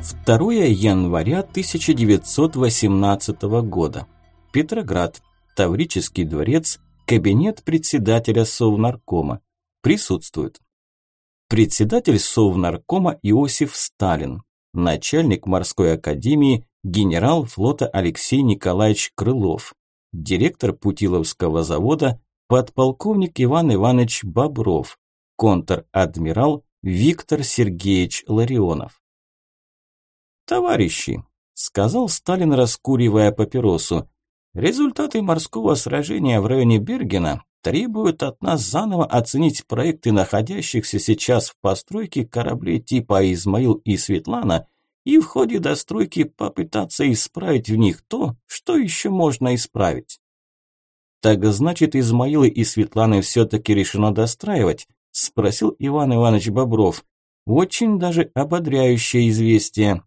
2 января 1918 года. Петроград. Таврический дворец. Кабинет председателя Совнаркома. Присутствует. Председатель Совнаркома Иосиф Сталин. Начальник морской академии генерал флота Алексей Николаевич Крылов. Директор Путиловского завода подполковник Иван Иванович Бобров. Контр-адмирал Виктор Сергеевич Ларионов. «Товарищи», – сказал Сталин, раскуривая папиросу, – «результаты морского сражения в районе Бергена требуют от нас заново оценить проекты находящихся сейчас в постройке кораблей типа «Измаил» и «Светлана» и в ходе достройки попытаться исправить в них то, что еще можно исправить. «Так значит, Измаилы и Светланы все-таки решено достраивать?» – спросил Иван Иванович Бобров. «Очень даже ободряющее известие.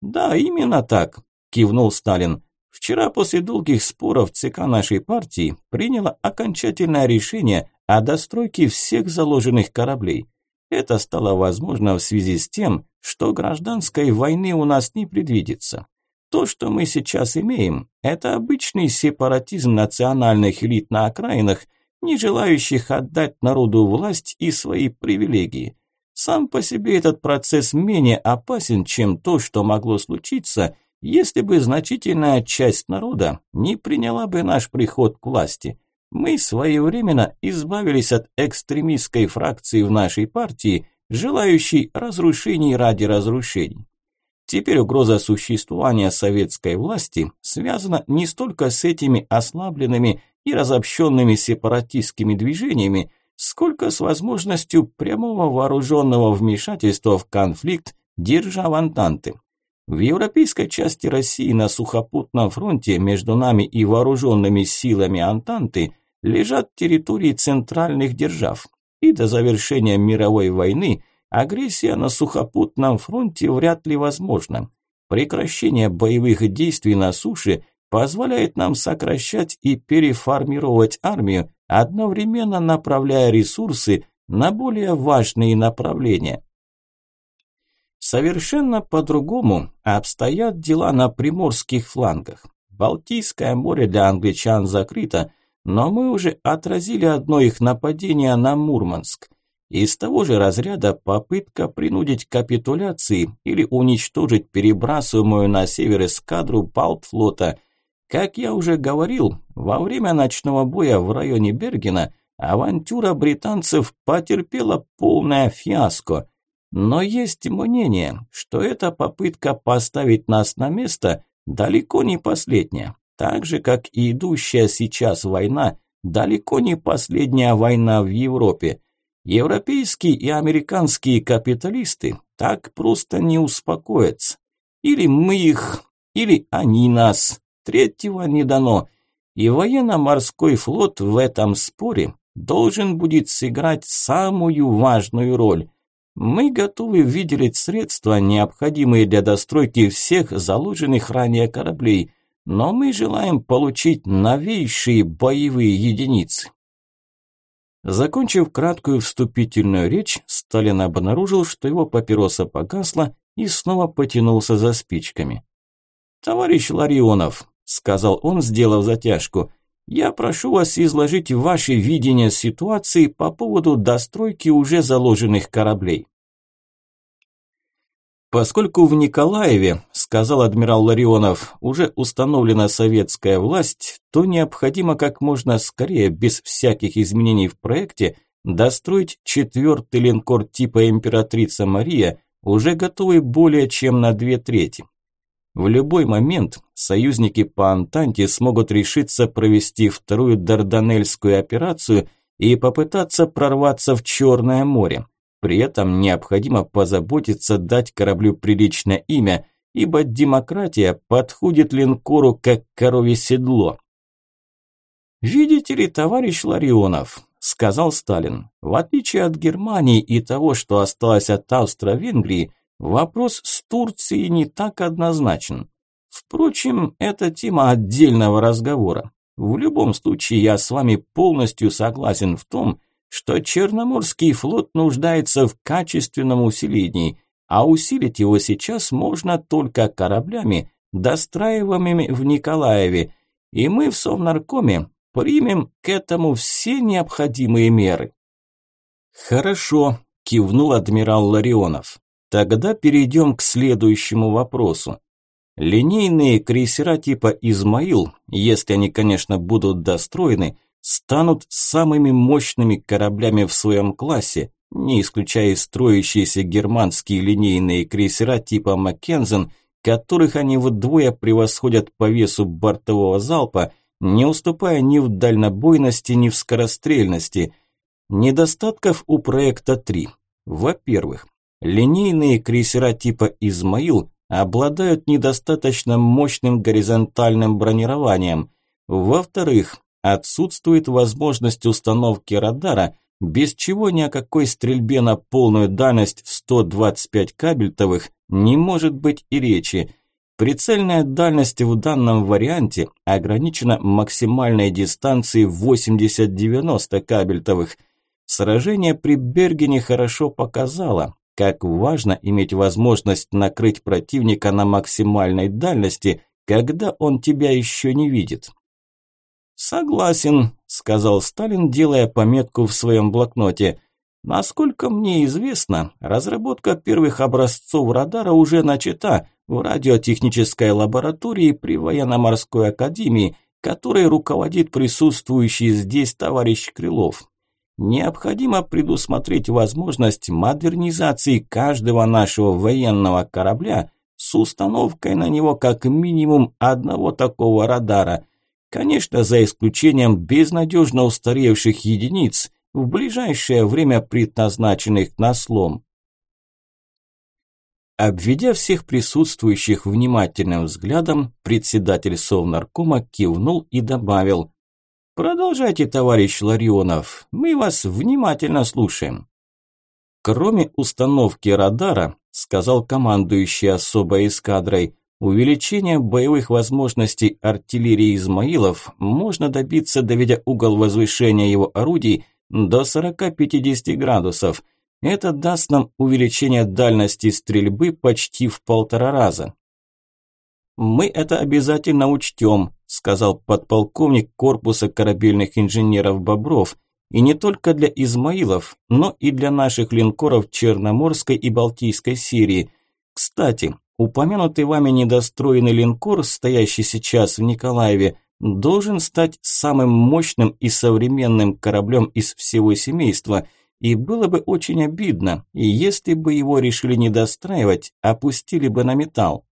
«Да, именно так», – кивнул Сталин. «Вчера после долгих споров ЦК нашей партии приняло окончательное решение о достройке всех заложенных кораблей. Это стало возможно в связи с тем, что гражданской войны у нас не предвидится. То, что мы сейчас имеем, это обычный сепаратизм национальных элит на окраинах, не желающих отдать народу власть и свои привилегии. Сам по себе этот процесс менее опасен, чем то, что могло случиться, если бы значительная часть народа не приняла бы наш приход к власти. Мы своевременно избавились от экстремистской фракции в нашей партии, желающей разрушений ради разрушений. Теперь угроза существования советской власти связана не столько с этими ослабленными и разобщенными сепаратистскими движениями, сколько с возможностью прямого вооруженного вмешательства в конфликт держав Антанты. В европейской части России на сухопутном фронте между нами и вооруженными силами Антанты лежат территории центральных держав, и до завершения мировой войны агрессия на сухопутном фронте вряд ли возможна. Прекращение боевых действий на суше позволяет нам сокращать и переформировать армию, одновременно направляя ресурсы на более важные направления. Совершенно по-другому обстоят дела на приморских флангах. Балтийское море для англичан закрыто, но мы уже отразили одно их нападение на Мурманск. Из того же разряда попытка принудить капитуляции или уничтожить перебрасываемую на север эскадру Балтфлота – как я уже говорил, во время ночного боя в районе Бергена авантюра британцев потерпела полное фиаско. Но есть мнение, что эта попытка поставить нас на место далеко не последняя. Так же, как и идущая сейчас война, далеко не последняя война в Европе. Европейские и американские капиталисты так просто не успокоятся. Или мы их, или они нас. Третьего не дано. И военно-морской флот в этом споре должен будет сыграть самую важную роль. Мы готовы выделить средства, необходимые для достройки всех заложенных ранее кораблей, но мы желаем получить новейшие боевые единицы. Закончив краткую вступительную речь, Сталин обнаружил, что его папироса погасла и снова потянулся за спичками. «Товарищ Ларионов», – сказал он, сделав затяжку, – «я прошу вас изложить ваше видение ситуации по поводу достройки уже заложенных кораблей». Поскольку в Николаеве, сказал адмирал Ларионов, уже установлена советская власть, то необходимо как можно скорее, без всяких изменений в проекте, достроить четвертый линкор типа «Императрица Мария», уже готовый более чем на две трети. В любой момент союзники по Антанте смогут решиться провести вторую Дарданельскую операцию и попытаться прорваться в Черное море. При этом необходимо позаботиться дать кораблю приличное имя, ибо демократия подходит линкору как коровье седло. «Видите ли, товарищ Ларионов», – сказал Сталин, – «в отличие от Германии и того, что осталось от Австро-Венгрии, Вопрос с Турцией не так однозначен. Впрочем, это тема отдельного разговора. В любом случае, я с вами полностью согласен в том, что Черноморский флот нуждается в качественном усилении, а усилить его сейчас можно только кораблями, достраиваемыми в Николаеве, и мы в Совнаркоме примем к этому все необходимые меры. Хорошо, кивнул адмирал Ларионов. Тогда перейдем к следующему вопросу. Линейные крейсера типа «Измаил», если они, конечно, будут достроены, станут самыми мощными кораблями в своем классе, не исключая строящиеся германские линейные крейсера типа «Маккензен», которых они вдвое превосходят по весу бортового залпа, не уступая ни в дальнобойности, ни в скорострельности. Недостатков у проекта три. Во-первых, линейные крейсера типа «Измаил» обладают недостаточно мощным горизонтальным бронированием. Во-вторых, отсутствует возможность установки радара, без чего ни о какой стрельбе на полную дальность в 125 кабельтовых не может быть и речи. Прицельная дальность в данном варианте ограничена максимальной дистанцией 80-90 кабельтовых. Сражение при Бергене хорошо показало, как важно иметь возможность накрыть противника на максимальной дальности, когда он тебя еще не видит. «Согласен», – сказал Сталин, делая пометку в своем блокноте. «Насколько мне известно, разработка первых образцов радара уже начата в радиотехнической лаборатории при военно-морской академии, которой руководит присутствующий здесь товарищ Крылов. Необходимо предусмотреть возможность модернизации каждого нашего военного корабля с установкой на него как минимум одного такого радара – Конечно, за исключением безнадежно устаревших единиц, в ближайшее время предназначенных на слом. Обведя всех присутствующих внимательным взглядом, председатель Совнаркома кивнул и добавил «Продолжайте, товарищ Ларионов, мы вас внимательно слушаем». Кроме установки радара, сказал командующий особой эскадрой, Увеличение боевых возможностей артиллерии Измаилов можно добиться, доведя угол возвышения его орудий до 40-50 градусов. Это даст нам увеличение дальности стрельбы почти в полтора раза. «Мы это обязательно учтем», – сказал подполковник корпуса корабельных инженеров Бобров. «И не только для Измаилов, но и для наших линкоров Черноморской и Балтийской серии. Кстати, Упомянутый вами недостроенный линкор, стоящий сейчас в Николаеве, должен стать самым мощным и современным кораблем из всего семейства, и было бы очень обидно, если бы его решили не достраивать, опустили бы на металл.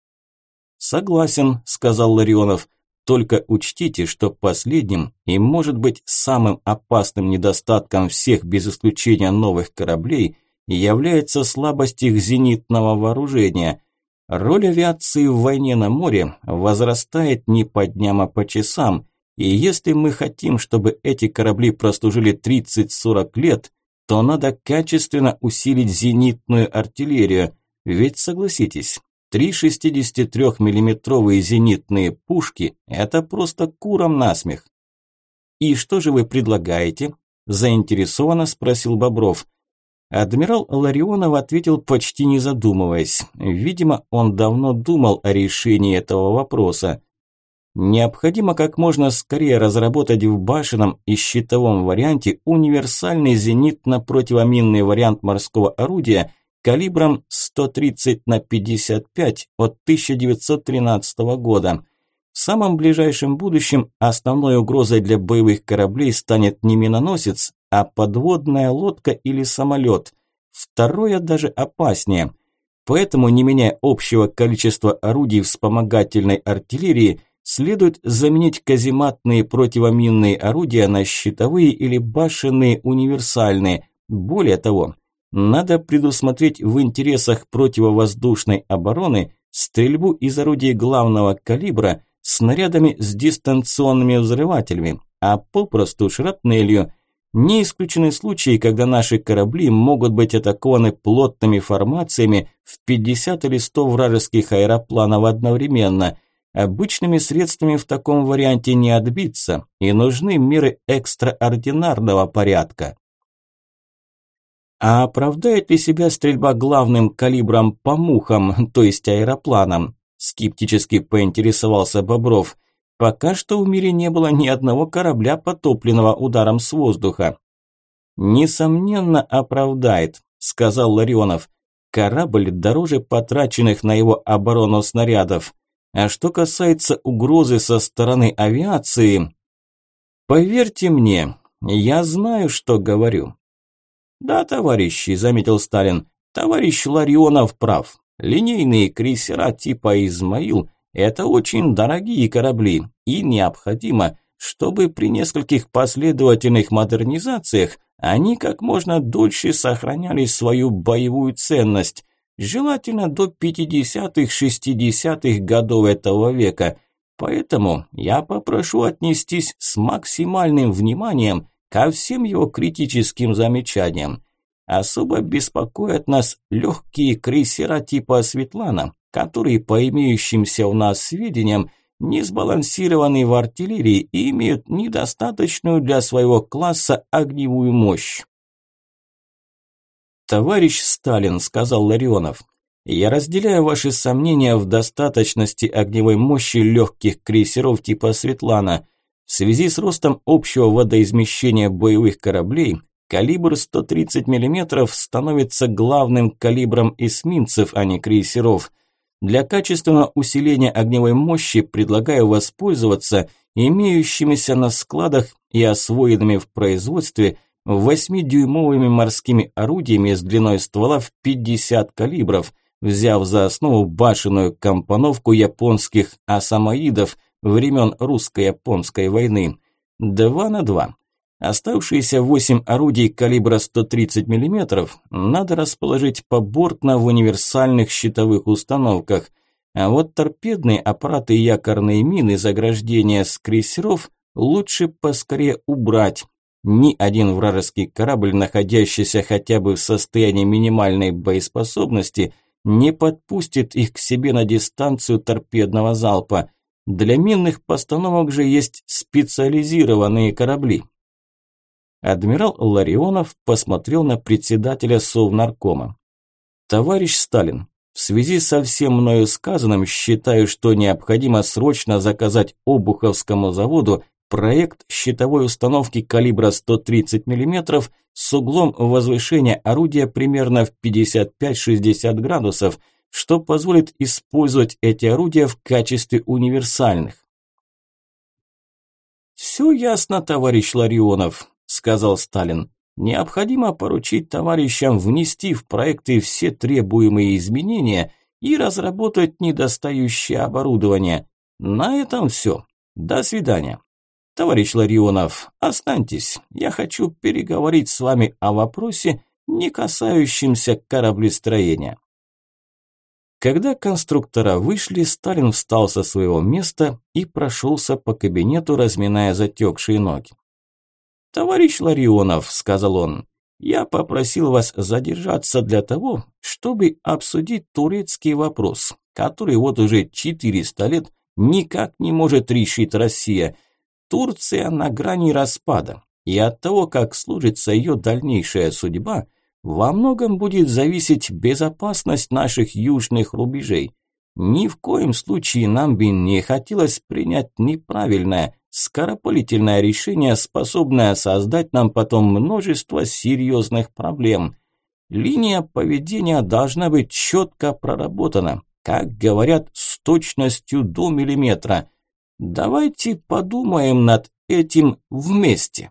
«Согласен», – сказал Ларионов, – «только учтите, что последним и может быть самым опасным недостатком всех без исключения новых кораблей является слабость их зенитного вооружения – Роль авиации в войне на море возрастает не по дням, а по часам, и если мы хотим, чтобы эти корабли прослужили 30-40 лет, то надо качественно усилить зенитную артиллерию, ведь согласитесь, три 63-миллиметровые зенитные пушки – это просто куром насмех. «И что же вы предлагаете?» – заинтересованно спросил Бобров – Адмирал Ларионов ответил почти не задумываясь. Видимо, он давно думал о решении этого вопроса. Необходимо как можно скорее разработать в башенном и щитовом варианте универсальный зенитно-противоминный вариант морского орудия калибром 130 на 55 от 1913 года. В самом ближайшем будущем основной угрозой для боевых кораблей станет не миноносец, а подводная лодка или самолет. Второе даже опаснее. Поэтому, не меняя общего количества орудий вспомогательной артиллерии, следует заменить казематные противоминные орудия на щитовые или башенные универсальные. Более того, надо предусмотреть в интересах противовоздушной обороны стрельбу из орудий главного калибра снарядами с дистанционными взрывателями, а попросту шрапнелью – не исключены случаи, когда наши корабли могут быть атакованы плотными формациями в 50 или 100 вражеских аэропланов одновременно. Обычными средствами в таком варианте не отбиться, и нужны меры экстраординарного порядка. А оправдает ли себя стрельба главным калибром по мухам, то есть аэропланам? Скептически поинтересовался Бобров. Пока что в мире не было ни одного корабля, потопленного ударом с воздуха. Несомненно, оправдает, сказал Ларионов. Корабль дороже потраченных на его оборону снарядов. А что касается угрозы со стороны авиации, поверьте мне, я знаю, что говорю. Да, товарищи, заметил Сталин, товарищ Ларионов прав. Линейные крейсера типа «Измаил» – это очень дорогие корабли, и необходимо, чтобы при нескольких последовательных модернизациях они как можно дольше сохраняли свою боевую ценность, желательно до 50-60-х годов этого века. Поэтому я попрошу отнестись с максимальным вниманием ко всем его критическим замечаниям. Особо беспокоят нас легкие крейсера типа «Светлана», которые, по имеющимся у нас сведениям, не сбалансированы в артиллерии и имеют недостаточную для своего класса огневую мощь. «Товарищ Сталин», – сказал Ларионов, – «я разделяю ваши сомнения в достаточности огневой мощи легких крейсеров типа «Светлана». В связи с ростом общего водоизмещения боевых кораблей, калибр 130 мм становится главным калибром эсминцев, а не крейсеров. Для качественного усиления огневой мощи предлагаю воспользоваться имеющимися на складах и освоенными в производстве – 8-дюймовыми морскими орудиями с длиной ствола в 50 калибров, взяв за основу башенную компоновку японских асамоидов времен русско-японской войны. 2 на 2. Оставшиеся 8 орудий калибра 130 мм надо расположить побортно в универсальных щитовых установках, а вот торпедные аппараты и якорные мины заграждения с крейсеров лучше поскорее убрать, ни один вражеский корабль, находящийся хотя бы в состоянии минимальной боеспособности, не подпустит их к себе на дистанцию торпедного залпа. Для минных постановок же есть специализированные корабли. Адмирал Ларионов посмотрел на председателя Совнаркома. «Товарищ Сталин, в связи со всем мною сказанным считаю, что необходимо срочно заказать Обуховскому заводу проект щитовой установки калибра 130 мм с углом возвышения орудия примерно в 55-60 градусов, что позволит использовать эти орудия в качестве универсальных. «Все ясно, товарищ Ларионов», – сказал Сталин. «Необходимо поручить товарищам внести в проекты все требуемые изменения и разработать недостающее оборудование. На этом все. До свидания». «Товарищ Ларионов, останьтесь. Я хочу переговорить с вами о вопросе, не касающемся кораблестроения». Когда конструктора вышли, Сталин встал со своего места и прошелся по кабинету, разминая затекшие ноги. «Товарищ Ларионов», – сказал он, – «я попросил вас задержаться для того, чтобы обсудить турецкий вопрос, который вот уже 400 лет никак не может решить Россия – Турция на грани распада, и от того, как сложится ее дальнейшая судьба, во многом будет зависеть безопасность наших южных рубежей. Ни в коем случае нам бы не хотелось принять неправильное, скоропалительное решение, способное создать нам потом множество серьезных проблем. Линия поведения должна быть четко проработана, как говорят, с точностью до миллиметра – Давайте подумаем над этим вместе.